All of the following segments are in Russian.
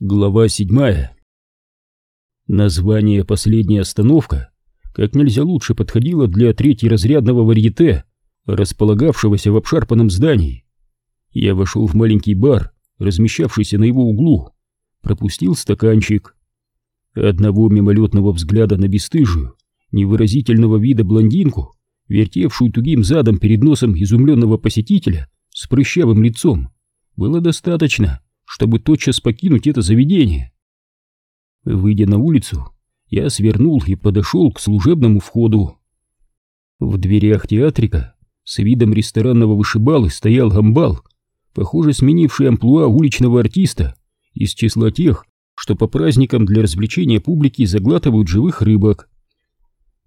Глава седьмая. Название «Последняя остановка» как нельзя лучше подходило для третьеразрядного варьете, располагавшегося в обшарпанном здании. Я вошел в маленький бар, размещавшийся на его углу, пропустил стаканчик. Одного мимолетного взгляда на бесстыжую, невыразительного вида блондинку, вертевшую тугим задом перед носом изумленного посетителя с прыщавым лицом, было достаточно — чтобы тотчас покинуть это заведение. Выйдя на улицу, я свернул и подошел к служебному входу. В дверях театрика с видом ресторанного вышибалы стоял гамбал, похоже сменивший амплуа уличного артиста из числа тех, что по праздникам для развлечения публики заглатывают живых рыбок.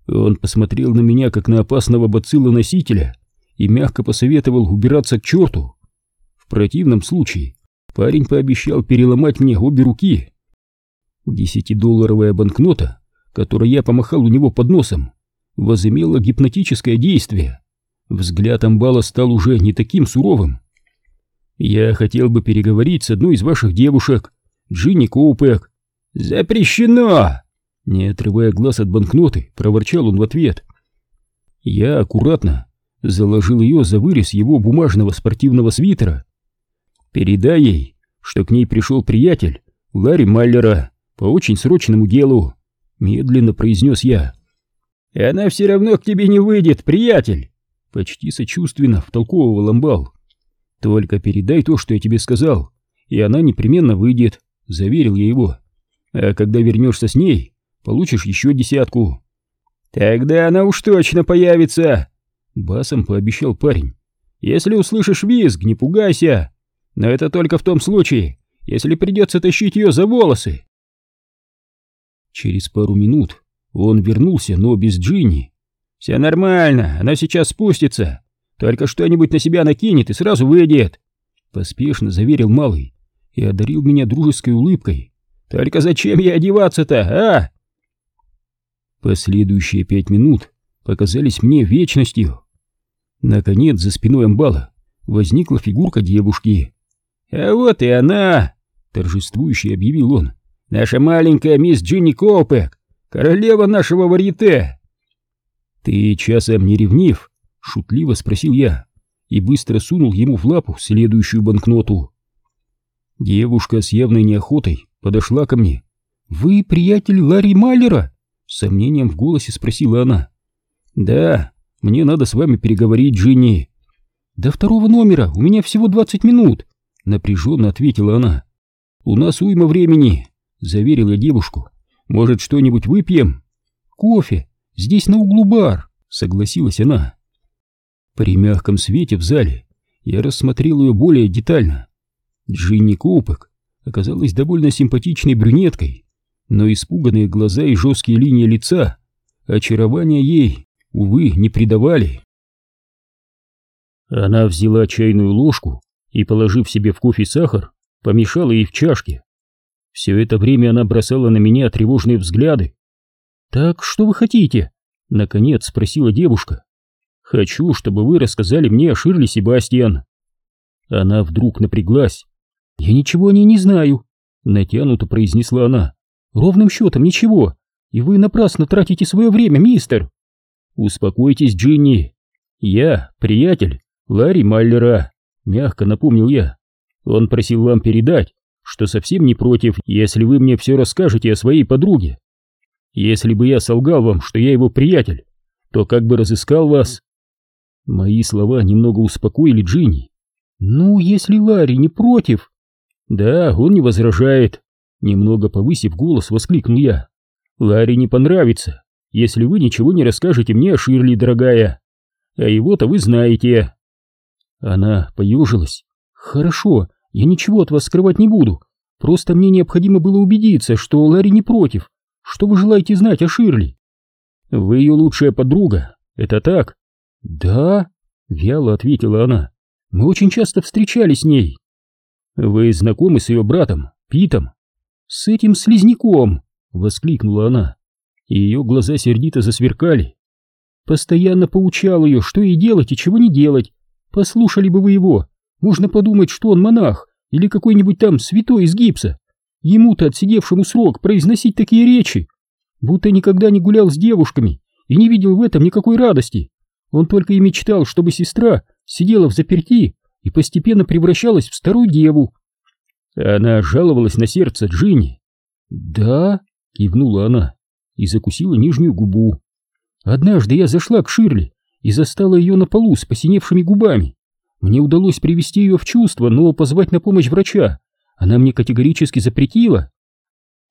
Он посмотрел на меня, как на опасного бацилла-носителя, и мягко посоветовал убираться к черту. В противном случае парень пообещал переломать мне обе руки. Десятидолларовая банкнота, которой я помахал у него под носом, возымела гипнотическое действие. Взгляд амбала стал уже не таким суровым. «Я хотел бы переговорить с одной из ваших девушек, Джинни Коупек». «Запрещено!» Не отрывая глаз от банкноты, проворчал он в ответ. Я аккуратно заложил ее за вырез его бумажного спортивного свитера Передай ей, что к ней пришел приятель Ларри Маллера по очень срочному делу, медленно произнес я. И она все равно к тебе не выйдет, приятель, почти сочувственно втолковывал амбал. Только передай то, что я тебе сказал, и она непременно выйдет, заверил я его. А когда вернешься с ней, получишь еще десятку. Тогда она уж точно появится, басом пообещал парень. Если услышишь визг, не пугайся, но это только в том случае, если придется тащить ее за волосы. Через пару минут он вернулся, но без Джинни. «Все нормально, она сейчас спустится. Только что-нибудь на себя накинет и сразу выйдет», — поспешно заверил малый и одарил меня дружеской улыбкой. «Только зачем ей одеваться-то, а?» Последующие пять минут показались мне вечностью. Наконец, за спиной амбала возникла фигурка девушки. «А вот и она!» — торжествующе объявил он. «Наша маленькая мисс Джинни Коупек, королева нашего варьете!» «Ты часом не ревнив?» — шутливо спросил я и быстро сунул ему в лапу следующую банкноту. Девушка с явной неохотой подошла ко мне. «Вы приятель Ларри Маллера?» — с сомнением в голосе спросила она. «Да, мне надо с вами переговорить, Джинни». «До второго номера у меня всего двадцать минут», Напряженно ответила она. «У нас уйма времени», — заверил я девушку. «Может, что-нибудь выпьем?» «Кофе. Здесь на углу бар», — согласилась она. При мягком свете в зале я рассмотрел ее более детально. Джинни Коупек оказалась довольно симпатичной брюнеткой, но испуганные глаза и жесткие линии лица очарования ей, увы, не придавали. Она взяла чайную ложку и, положив себе в кофе сахар, помешала ей в чашке. Все это время она бросала на меня тревожные взгляды. «Так что вы хотите?» — наконец спросила девушка. «Хочу, чтобы вы рассказали мне о Ширли Себастьян». Она вдруг напряглась. «Я ничего о ней не знаю», — натянуто произнесла она. «Ровным счетом ничего, и вы напрасно тратите свое время, мистер». «Успокойтесь, Джинни. Я приятель Ларри Маллера». Мягко напомнил я. Он просил вам передать, что совсем не против, если вы мне все расскажете о своей подруге. Если бы я солгал вам, что я его приятель, то как бы разыскал вас? Мои слова немного успокоили Джинни. Ну, если Ларри не против... Да, он не возражает. Немного повысив голос, воскликнул я. Ларри не понравится, если вы ничего не расскажете мне о Ширли, дорогая. А его-то вы знаете. Она поюжилась. «Хорошо, я ничего от вас скрывать не буду. Просто мне необходимо было убедиться, что Ларри не против. Что вы желаете знать о Ширли?» «Вы ее лучшая подруга, это так?» «Да», — вяло ответила она. «Мы очень часто встречались с ней». «Вы знакомы с ее братом, Питом?» «С этим слизняком!» — воскликнула она. И ее глаза сердито засверкали. Постоянно поучал ее, что ей делать и чего не делать, Послушали бы вы его, можно подумать, что он монах или какой-нибудь там святой из гипса. ему-то, отсидевшему срок, произносить такие речи? Будто никогда не гулял с девушками и не видел в этом никакой радости. Он только и мечтал, чтобы сестра сидела в заперти и постепенно превращалась в старую деву. Она жаловалась на сердце Джинни. «Да», — кивнула она и закусила нижнюю губу. «Однажды я зашла к Ширли и застала ее на полу с посиневшими губами. Мне удалось привести ее в чувство, но позвать на помощь врача она мне категорически запретила.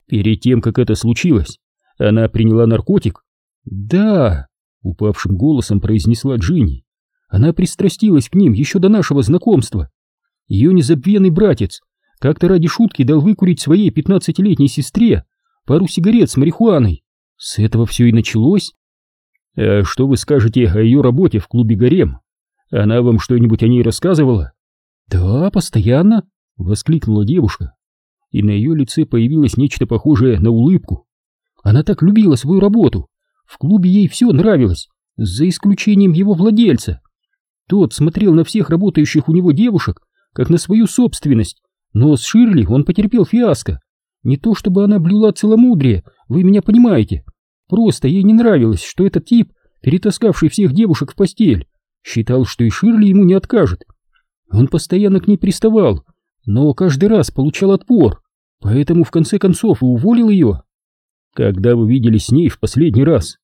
Перед тем, как это случилось, она приняла наркотик? Да, упавшим голосом произнесла Джинни. Она пристрастилась к ним еще до нашего знакомства. Ее незабвенный братец как-то ради шутки дал выкурить своей пятнадцатилетней сестре пару сигарет с марихуаной. С этого все и началось. А что вы скажете о ее работе в клубе «Гарем»? Она вам что-нибудь о ней рассказывала? Да, постоянно, воскликнула девушка, и на ее лице появилось нечто похожее на улыбку. Она так любила свою работу. В клубе ей все нравилось, за исключением его владельца. Тот смотрел на всех работающих у него девушек, как на свою собственность, но с Ширли он потерпел фиаско. Не то чтобы она блюла целомудрие, вы меня понимаете. Просто ей не нравилось, что этот тип, перетаскавший всех девушек в постель, считал, что и Ширли ему не откажет. Он постоянно к ней приставал, но каждый раз получал отпор, поэтому в конце концов и уволил ее. Когда вы виделись с ней в последний раз?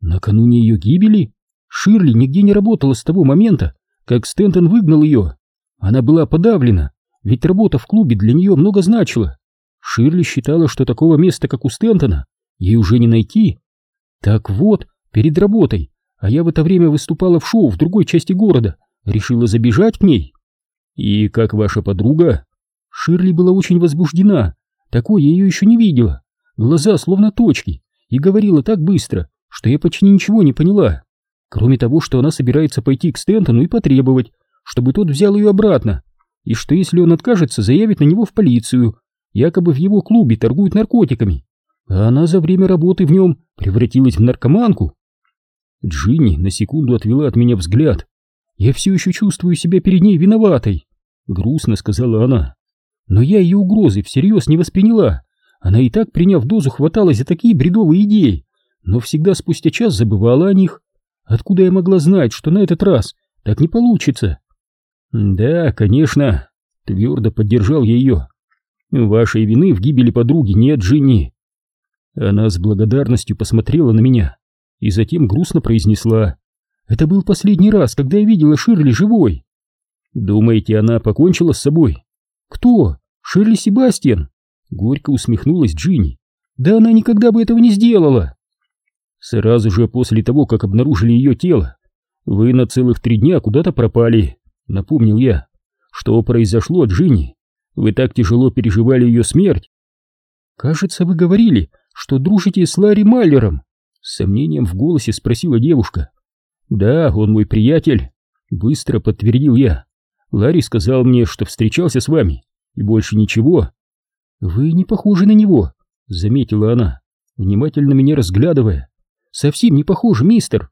Накануне ее гибели? Ширли нигде не работала с того момента, как Стентон выгнал ее. Она была подавлена, ведь работа в клубе для нее много значила. Ширли считала, что такого места, как у Стентона, ей уже не найти. Так вот, перед работой, а я в это время выступала в шоу в другой части города, решила забежать к ней. И как ваша подруга? Ширли была очень возбуждена, такой я ее еще не видела. Глаза словно точки, и говорила так быстро, что я почти ничего не поняла. Кроме того, что она собирается пойти к Стентону и потребовать, чтобы тот взял ее обратно, и что если он откажется, заявит на него в полицию, якобы в его клубе торгуют наркотиками, а она за время работы в нем превратилась в наркоманку. Джинни на секунду отвела от меня взгляд. «Я все еще чувствую себя перед ней виноватой», — грустно сказала она. «Но я ее угрозы всерьез не восприняла. Она и так, приняв дозу, хваталась за такие бредовые идеи, но всегда спустя час забывала о них. Откуда я могла знать, что на этот раз так не получится?» «Да, конечно», — твердо поддержал я ее. «Вашей вины в гибели подруги нет, Джинни». Она с благодарностью посмотрела на меня и затем грустно произнесла. «Это был последний раз, когда я видела Ширли живой». «Думаете, она покончила с собой?» «Кто? Ширли Себастьян?» Горько усмехнулась Джинни. «Да она никогда бы этого не сделала!» «Сразу же после того, как обнаружили ее тело, вы на целых три дня куда-то пропали», — напомнил я. «Что произошло, Джинни? Вы так тяжело переживали ее смерть?» «Кажется, вы говорили, что дружите с Ларри Майлером», с сомнением в голосе спросила девушка. «Да, он мой приятель», — быстро подтвердил я. «Ларри сказал мне, что встречался с вами, и больше ничего». «Вы не похожи на него», — заметила она, внимательно меня разглядывая. «Совсем не похож, мистер».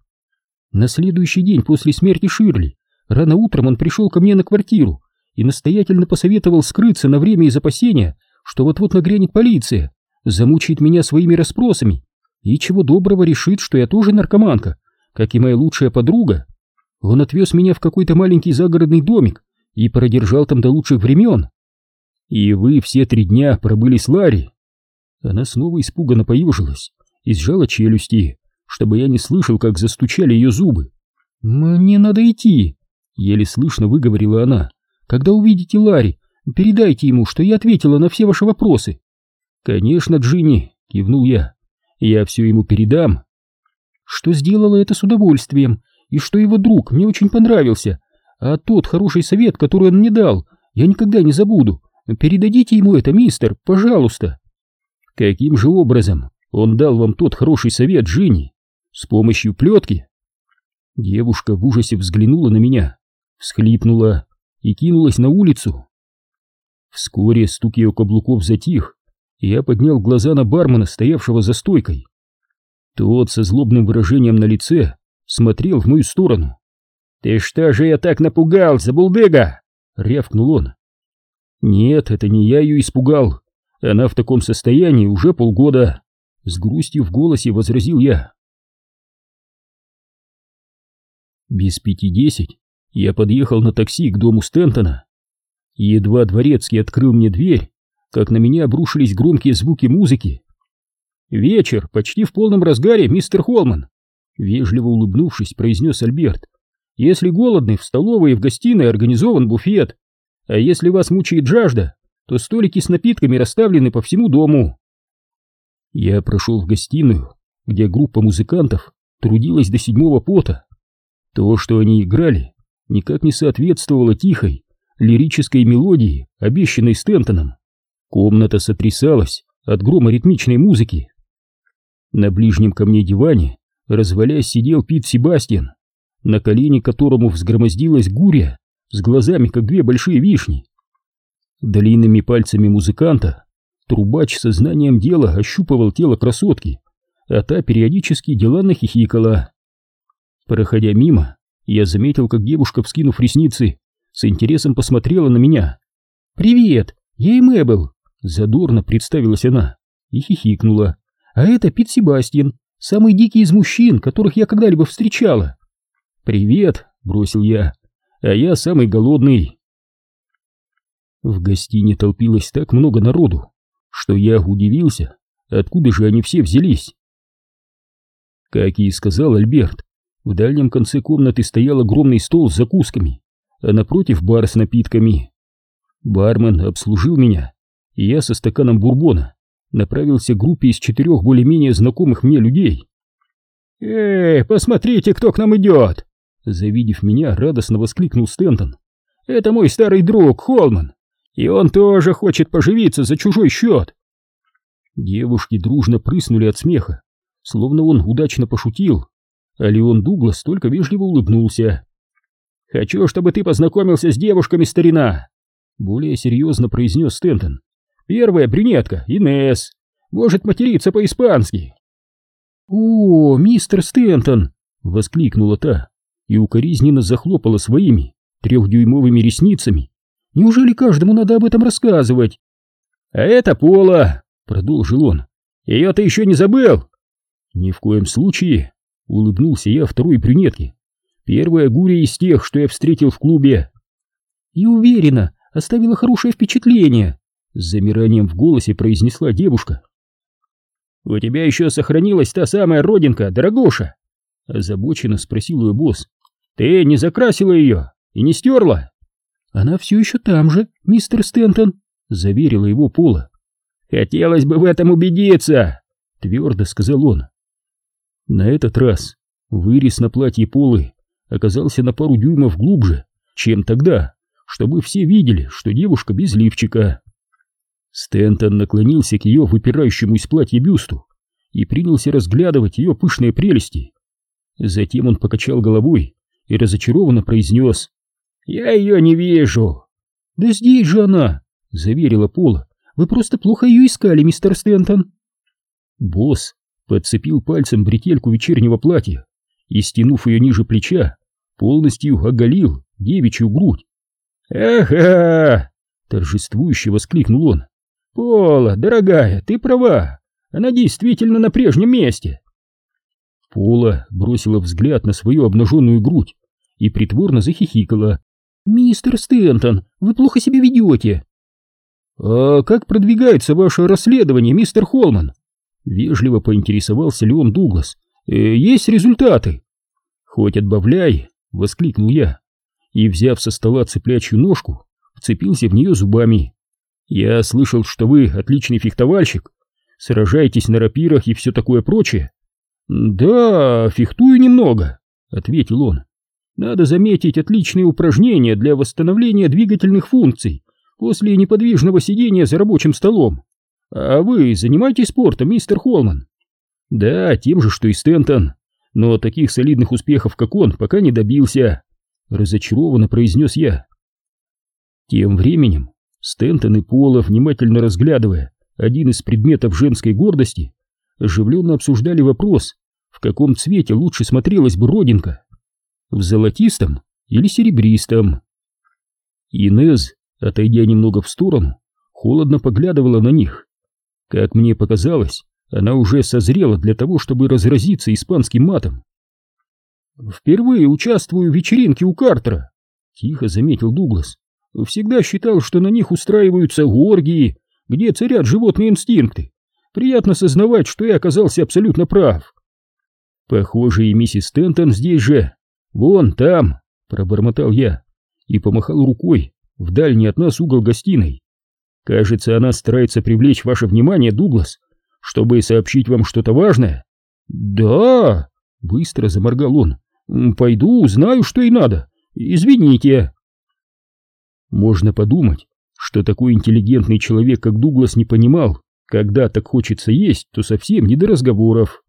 На следующий день после смерти Ширли рано утром он пришел ко мне на квартиру и настоятельно посоветовал скрыться на время из опасения, что вот-вот нагрянет полиция, замучает меня своими расспросами и чего доброго решит, что я тоже наркоманка, как и моя лучшая подруга. Он отвез меня в какой-то маленький загородный домик и продержал там до лучших времен. И вы все три дня пробыли с Ларри. Она снова испуганно поежилась и сжала челюсти, чтобы я не слышал, как застучали ее зубы. «Мне надо идти», — еле слышно выговорила она. «Когда увидите Ларри, передайте ему, что я ответила на все ваши вопросы». «Конечно, Джинни», — кивнул я. Я все ему передам. Что сделала это с удовольствием, и что его друг мне очень понравился, а тот хороший совет, который он мне дал, я никогда не забуду. Передадите ему это, мистер, пожалуйста. Каким же образом он дал вам тот хороший совет, Джинни? С помощью плетки? Девушка в ужасе взглянула на меня, всхлипнула и кинулась на улицу. Вскоре стук ее каблуков затих, я поднял глаза на бармена, стоявшего за стойкой. Тот со злобным выражением на лице смотрел в мою сторону. «Ты что же я так напугал, забулдыга?» — рявкнул он. «Нет, это не я ее испугал. Она в таком состоянии уже полгода. С грустью в голосе возразил я. Без пяти десять я подъехал на такси к дому Стентона. Едва дворецкий открыл мне дверь, как на меня обрушились громкие звуки музыки. «Вечер, почти в полном разгаре, мистер Холман!» Вежливо улыбнувшись, произнес Альберт. «Если голодны, в столовой и в гостиной организован буфет. А если вас мучает жажда, то столики с напитками расставлены по всему дому». Я прошел в гостиную, где группа музыкантов трудилась до седьмого пота. То, что они играли, никак не соответствовало тихой, лирической мелодии, обещанной Стентоном. Комната сотрясалась от грома ритмичной музыки. На ближнем ко мне диване, развалясь, сидел Пит Себастьян, на колени которому взгромоздилась гурия с глазами, как две большие вишни. Длинными пальцами музыканта трубач со знанием дела ощупывал тело красотки, а та периодически деланно хихикала. Проходя мимо, я заметил, как девушка, вскинув ресницы, с интересом посмотрела на меня. «Привет, я и Мэбл», — задорно представилась она и хихикнула. «А это Пит Себастьян, самый дикий из мужчин, которых я когда-либо встречала». «Привет», — бросил я, — «а я самый голодный». В гостине толпилось так много народу, что я удивился, откуда же они все взялись. Как и сказал Альберт, в дальнем конце комнаты стоял огромный стол с закусками, а напротив бар с напитками. Бармен обслужил меня, и я со стаканом бурбона направился к группе из четырех более-менее знакомых мне людей. «Эй, посмотрите, кто к нам идет!» Завидев меня, радостно воскликнул Стентон. «Это мой старый друг, Холман, и он тоже хочет поживиться за чужой счет!» Девушки дружно прыснули от смеха, словно он удачно пошутил а Леон Дуглас только вежливо улыбнулся. «Хочу, чтобы ты познакомился с девушками, старина!» Более серьезно произнес Стентон. «Первая брюнетка, Инесс, может материться по-испански». «О, мистер Стентон!» — воскликнула та и укоризненно захлопала своими трехдюймовыми ресницами. «Неужели каждому надо об этом рассказывать?» «А это Пола!» — продолжил он. «Ее ты еще не забыл?» «Ни в коем случае!» Улыбнулся я второй брюнетке. Первая гурия из тех, что я встретил в клубе. И уверена, оставила хорошее впечатление. С замиранием в голосе произнесла девушка. «У тебя еще сохранилась та самая родинка, дорогуша?» Озабоченно спросил ее босс. «Ты не закрасила ее и не стерла?» «Она все еще там же, мистер Стентон», — заверила его Пола. «Хотелось бы в этом убедиться», — твердо сказал он. На этот раз вырез на платье Полы оказался на пару дюймов глубже, чем тогда, чтобы все видели, что девушка без лифчика. Стентон наклонился к ее выпирающему из платья бюсту и принялся разглядывать ее пышные прелести. Затем он покачал головой и разочарованно произнес «Я ее не вижу». «Да здесь же она!» — заверила Пола. «Вы просто плохо ее искали, мистер Стентон». Босс подцепил пальцем бретельку вечернего платья и, стянув ее ниже плеча, полностью оголил девичью грудь. «Ага!» — торжествующе воскликнул он. «Пола, дорогая, ты права, она действительно на прежнем месте!» Пола бросила взгляд на свою обнаженную грудь и притворно захихикала. «Мистер Стентон, вы плохо себя ведете!» «А как продвигается ваше расследование, мистер Холман?» Вежливо поинтересовался Леон Дуглас. «Э, «Есть результаты?» «Хоть отбавляй!» — воскликнул я. И, взяв со стола цыплячью ножку, вцепился в нее зубами. «Я слышал, что вы отличный фехтовальщик, сражаетесь на рапирах и все такое прочее». «Да, фехтую немного», — ответил он. «Надо заметить отличные упражнения для восстановления двигательных функций после неподвижного сидения за рабочим столом. «А вы занимаетесь спортом, мистер Холман?» «Да, тем же, что и Стентон, но таких солидных успехов, как он, пока не добился», — разочарованно произнес я. Тем временем Стентон и Пола, внимательно разглядывая один из предметов женской гордости, оживленно обсуждали вопрос, в каком цвете лучше смотрелась бы родинка, в золотистом или серебристом. Инез, отойдя немного в сторону, холодно поглядывала на них Как мне показалось, она уже созрела для того, чтобы разразиться испанским матом. «Впервые участвую в вечеринке у Картера», — тихо заметил Дуглас. «Всегда считал, что на них устраиваются оргии, где царят животные инстинкты. Приятно сознавать, что я оказался абсолютно прав». «Похоже, и миссис Стентон здесь же. Вон там», — пробормотал я и помахал рукой в дальний от нас угол гостиной. «Кажется, она старается привлечь ваше внимание, Дуглас, чтобы сообщить вам что-то важное?» «Да!» — быстро заморгал он. «Пойду, узнаю, что и надо. Извините». Можно подумать, что такой интеллигентный человек, как Дуглас, не понимал, когда так хочется есть, то совсем не до разговоров.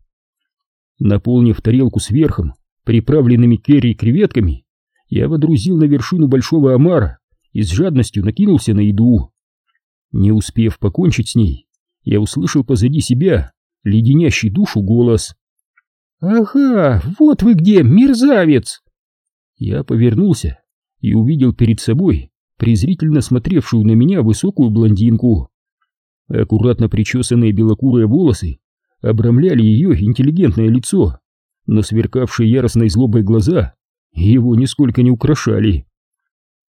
Наполнив тарелку сверхом, приправленными керри и креветками, я водрузил на вершину большого омара и с жадностью накинулся на еду. Не успев покончить с ней, я услышал позади себя леденящий душу голос. «Ага, вот вы где, мерзавец!» Я повернулся и увидел перед собой презрительно смотревшую на меня высокую блондинку. Аккуратно причесанные белокурые волосы обрамляли ее интеллигентное лицо, но сверкавшие яростной злобой глаза его нисколько не украшали.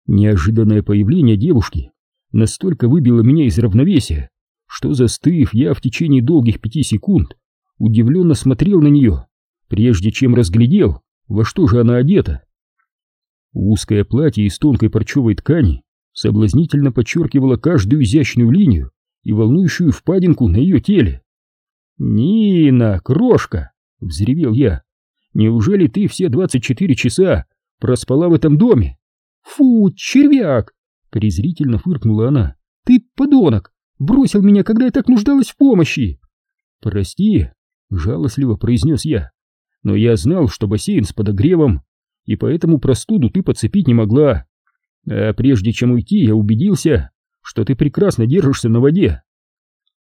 Неожиданное появление девушки настолько выбило меня из равновесия, что, застыв, я в течение долгих пяти секунд удивленно смотрел на нее, прежде чем разглядел, во что же она одета. Узкое платье из тонкой парчевой ткани соблазнительно подчеркивало каждую изящную линию и волнующую впадинку на ее теле. «Нина, крошка!» — взревел я. «Неужели ты все двадцать четыре часа проспала в этом доме?» «Фу, червяк!» — презрительно фыркнула она. «Ты подонок! Бросил меня, когда я так нуждалась в помощи!» «Прости!» — жалостливо произнес я. «Но я знал, что бассейн с подогревом, и поэтому простуду ты подцепить не могла. А прежде чем уйти, я убедился, что ты прекрасно держишься на воде».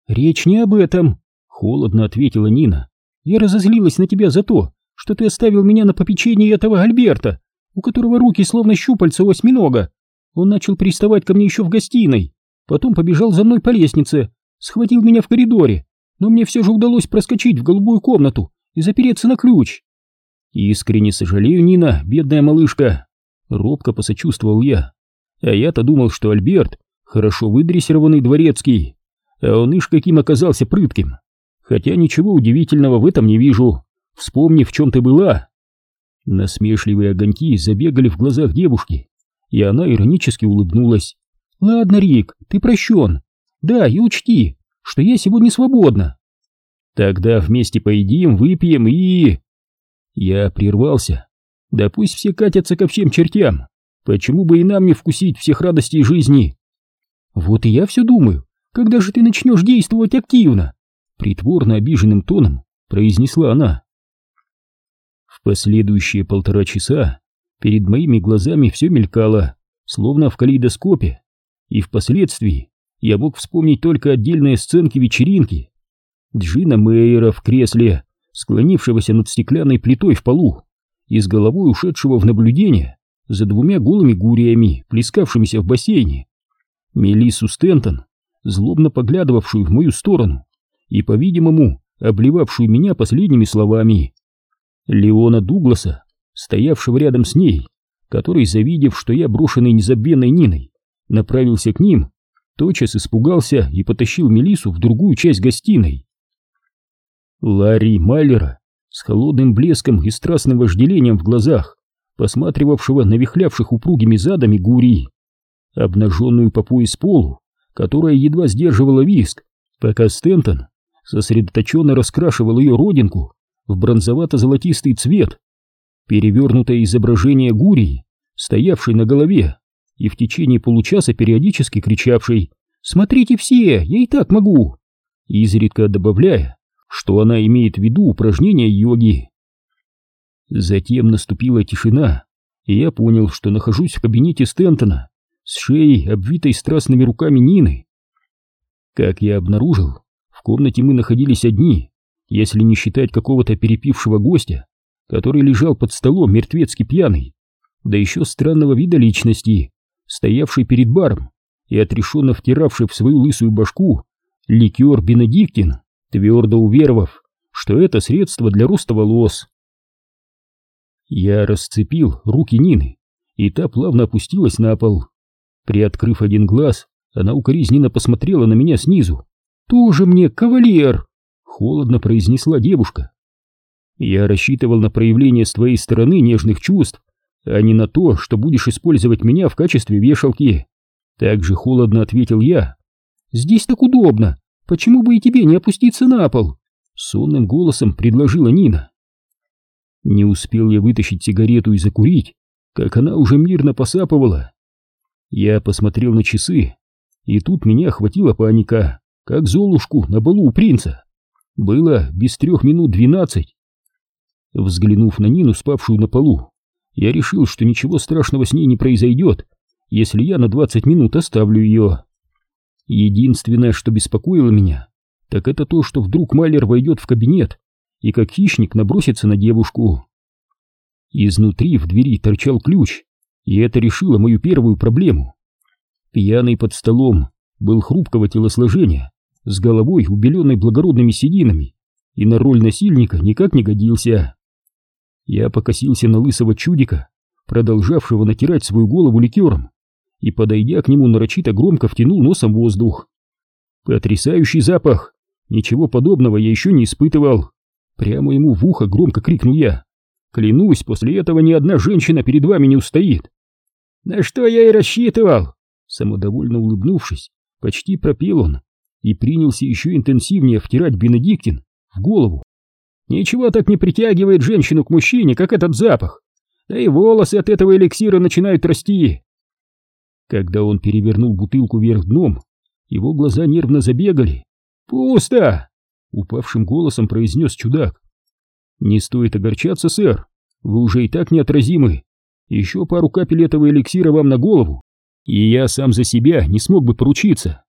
«Речь не об этом!» Холодно ответила Нина. Я разозлилась на тебя за то, что ты оставил меня на попечении этого Альберта, у которого руки словно щупальца у осьминога. Он начал приставать ко мне еще в гостиной, потом побежал за мной по лестнице, схватил меня в коридоре, но мне все же удалось проскочить в голубую комнату и запереться на ключ. Искренне сожалею, Нина, бедная малышка. Робко посочувствовал я. А я-то думал, что Альберт хорошо выдрессированный дворецкий, а он ишь каким оказался прытким. Хотя ничего удивительного в этом не вижу. Вспомни, в чем ты была. Насмешливые огоньки забегали в глазах девушки, и она иронически улыбнулась. «Ладно, Рик, ты прощен. Да, и учти, что я сегодня свободна». «Тогда вместе поедим, выпьем и...» Я прервался. «Да пусть все катятся ко всем чертям. Почему бы и нам не вкусить всех радостей жизни?» «Вот и я все думаю, когда же ты начнешь действовать активно?» Притворно обиженным тоном произнесла она. В последующие полтора часа перед моими глазами все мелькало, словно в калейдоскопе, и впоследствии я мог вспомнить только отдельные сценки вечеринки. Джина Мейера в кресле, склонившегося над стеклянной плитой в полу, и с головой ушедшего в наблюдение за двумя голыми гуриями, плескавшимися в бассейне. Мелиссу Стентон, злобно поглядывавшую в мою сторону, и, по-видимому, обливавшую меня последними словами. Леона Дугласа, стоявшего рядом с ней, который, завидев, что я брошенный незабвенной Ниной, направился к ним, тотчас испугался и потащил Мелису в другую часть гостиной. Ларри Майлера с холодным блеском и страстным вожделением в глазах, посматривавшего на вихлявших упругими задами гури, обнаженную по пояс полу, которая едва сдерживала виск, пока Стентон сосредоточенно раскрашивал ее родинку в бронзовато-золотистый цвет, перевернутое изображение Гурии, стоявшей на голове и в течение получаса периодически кричавшей «Смотрите все, я и так могу!» изредка добавляя, что она имеет в виду упражнения йоги. Затем наступила тишина, и я понял, что нахожусь в кабинете Стентона с шеей, обвитой страстными руками Нины. Как я обнаружил, комнате мы находились одни, если не считать какого-то перепившего гостя, который лежал под столом мертвецки пьяный, да еще странного вида личности, стоявший перед баром и отрешенно втиравший в свою лысую башку ликер Бенедиктин, твердо уверовав, что это средство для роста волос. Я расцепил руки Нины, и та плавно опустилась на пол. Приоткрыв один глаз, она укоризненно посмотрела на меня снизу. «Тоже мне кавалер!» — холодно произнесла девушка. «Я рассчитывал на проявление с твоей стороны нежных чувств, а не на то, что будешь использовать меня в качестве вешалки». Так же холодно ответил я. «Здесь так удобно. Почему бы и тебе не опуститься на пол?» Сонным голосом предложила Нина. Не успел я вытащить сигарету и закурить, как она уже мирно посапывала. Я посмотрел на часы, и тут меня охватила паника, как золушку на балу у принца. Было без трех минут двенадцать. Взглянув на Нину, спавшую на полу, я решил, что ничего страшного с ней не произойдет, если я на двадцать минут оставлю ее. Единственное, что беспокоило меня, так это то, что вдруг Майлер войдет в кабинет и как хищник набросится на девушку. Изнутри в двери торчал ключ, и это решило мою первую проблему. Пьяный под столом был хрупкого телосложения, с головой, убеленной благородными сединами, и на роль насильника никак не годился. Я покосился на лысого чудика, продолжавшего натирать свою голову ликером, и, подойдя к нему нарочито громко, втянул носом воздух. Потрясающий запах! Ничего подобного я еще не испытывал. Прямо ему в ухо громко крикнул я. Клянусь, после этого ни одна женщина перед вами не устоит. На что я и рассчитывал? Самодовольно улыбнувшись, почти пропел он и принялся еще интенсивнее втирать Бенедиктин в голову. Ничего так не притягивает женщину к мужчине, как этот запах. Да и волосы от этого эликсира начинают расти. Когда он перевернул бутылку вверх дном, его глаза нервно забегали. «Пусто!» — упавшим голосом произнес чудак. «Не стоит огорчаться, сэр. Вы уже и так неотразимы. Еще пару капель этого эликсира вам на голову, и я сам за себя не смог бы поручиться.